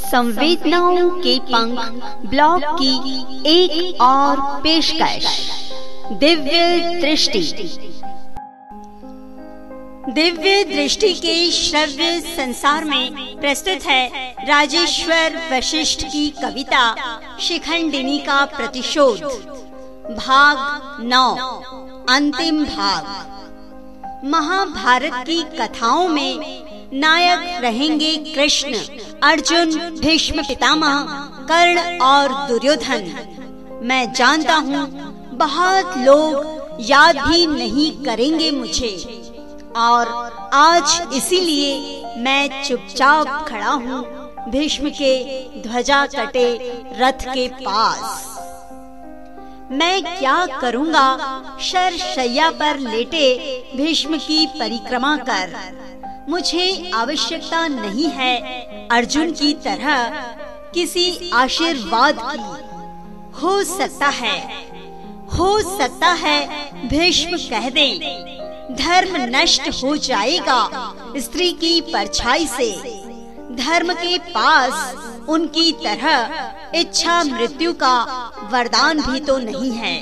संवेदनाओं के पंख ब्लॉग की एक और पेशकश। दिव्य दृष्टि। दिव्य दृष्टि के श्रव्य संसार में प्रस्तुत है राजेश्वर वशिष्ठ की कविता शिखंडिनी का प्रतिशोध। भाग नौ, अंतिम भाग। महाभारत की कथाओं में नायक रहेंगे कृष्ण। अर्जुन, भीष्म, पितामह, कर्ण और दुर्योधन। मैं जानता हूँ, बहुत लोग याद भी नहीं करेंगे मुझे। और आज इसीलिए मैं चुपचाप खड़ा हूँ, भीष्म के ध्वजा कटे रथ के पास। मैं क्या करूँगा शर शैया पर लेटे भीष्म की परिक्रमा कर। मुझे आवश्यकता नहीं है अर्जुन की तरह किसी आशीर्वाद की। हो सकता है, हो सकता है भीष्म कह दे, धर्म नष्ट हो जाएगा स्त्री की परछाई से। धर्म के पास उनकी तरह इच्छा मृत्यु का वरदान भी तो नहीं है।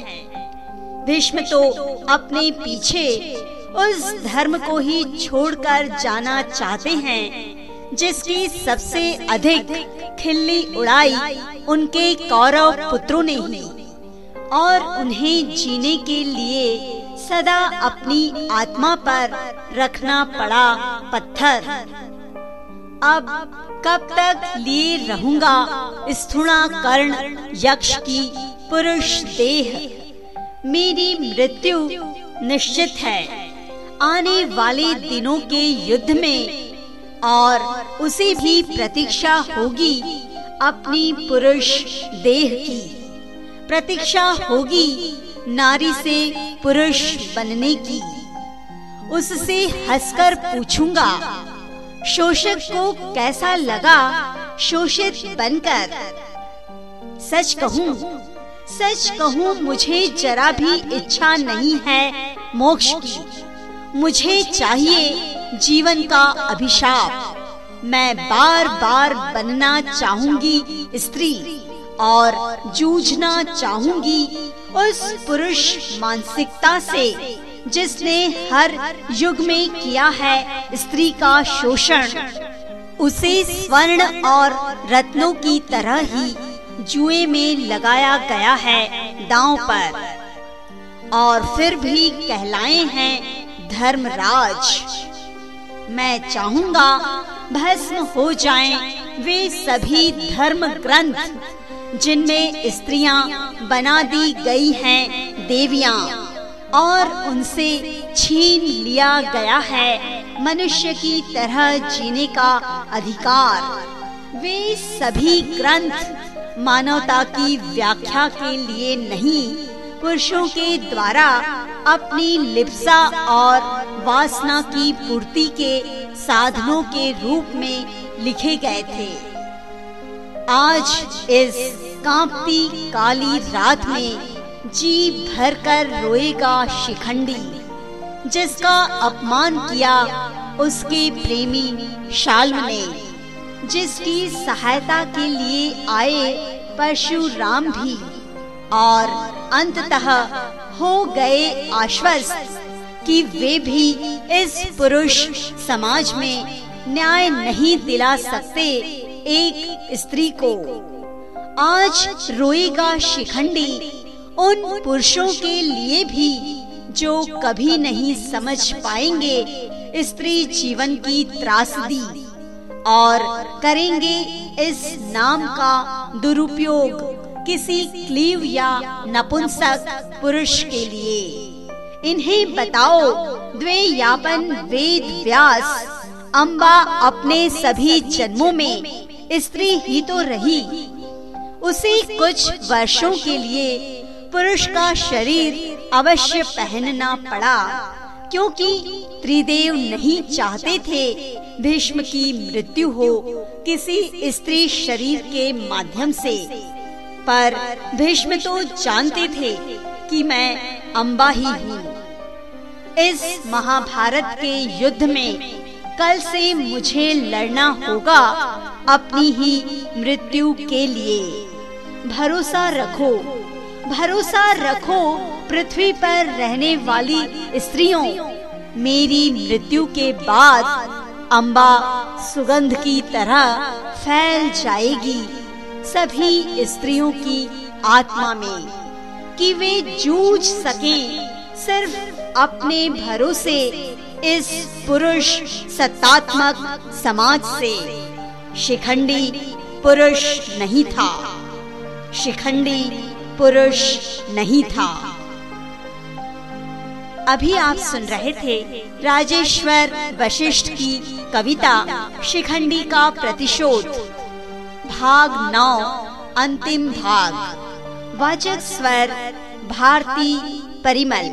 भीष्म तो अपने पीछे उस धर्म को ही छोड़कर जाना चाहते हैं, जिसकी सबसे अधिक खिल्ली उड़ाई उनके कौरव पुत्रों ने ही, और उन्हें जीने के लिए सदा अपनी आत्मा पर रखना पड़ा पत्थर। अब कब तक लिए रहूँगा स्थूणा कर्ण यक्ष की पुरुष देह? मेरी मृत्यु निश्चित है। आने वाले दिनों के युद्ध में और उसे भी प्रतीक्षा होगी अपनी पुरुष देह की। प्रतीक्षा होगी नारी से पुरुष बनने की। उससे हंसकर पूछूँगा, शोषक को कैसा लगा शोषित बनकर? सच कहूँ सच कहूँ, मुझे जरा भी इच्छा नहीं है मोक्ष की। मुझे चाहिए जीवन का अभिशाप। मैं बार बार बनना चाहूँगी स्त्री और जूझना चाहूँगी उस पुरुष मानसिकता से, जिसने हर युग में किया है स्त्री का शोषण। उसे स्वर्ण और रत्नों की तरह ही जुए में लगाया गया है दांव पर। और फिर भी कहलाए हैं धर्मराज। मैं चाहूँगा भस्म हो जाएँ वे सभी धर्म ग्रंथ जिनमें स्त्रियाँ बना दी गई हैं देवियाँ, और उनसे छीन लिया गया है मनुष्य की तरह जीने का अधिकार। वे सभी ग्रंथ मानवता की व्याख्या के लिए नहीं, पुरुषों के द्वारा अपनी लिप्सा और वासना की पूर्ति के साधनों के रूप में लिखे गए थे। आज इस कांपती काली रात में जी भर कर रोएगा शिखंडी, जिसका अपमान किया उसके प्रेमी शाल्व ने, जिसकी सहायता के लिए आए परशुराम भी, और अंततः हो गए आश्वस्त कि वे भी इस पुरुष समाज में न्याय नहीं दिला सकते एक स्त्री को। आज रोएगा शिखंडी उन पुरुषों के लिए भी जो कभी नहीं समझ पाएँगे स्त्री जीवन की त्रासदी और करेंगे इस नाम का दुरुपयोग। किसी क्लीव या नपुंसक पुरुष के लिए। इन्हें बताओ, द्वे यापन, वेद, व्यास, अम्बा अपने सभी जन्मों में स्त्री ही तो रही। उसे कुछ वर्षों के लिए पुरुष का शरीर अवश्य पहनना पड़ा, क्योंकि त्रिदेव नहीं चाहते थे भीष्म की मृत्यु हो किसी स्त्री शरीर के माध्यम से। पर भीष्म तो जानते थे कि मैं अम्बा ही हूँ। इस महाभारत के युद्ध में कल से मुझे लड़ना होगा अपनी ही मृत्यु के लिए। भरोसा रखो भरोसा रखो पृथ्वी पर रहने वाली स्त्रियों। मेरी मृत्यु के बाद अम्बा सुगंध की तरह फैल जाएगी। सभी स्त्रियों की आत्मा में, कि वे जूझ सकें, सिर्फ़ अपने भरोसे इस पुरुष सत्तात्मक समाज से। शिखंडी पुरुष नहीं था। शिखंडी पुरुष नहीं था। अभी आप सुन रहे थे राजेश्वर वशिष्ठ की कविता शिखंडी का प्रतिशोध। भाग नौ अंतिम भाग। वाचक स्वर भारती परिमल।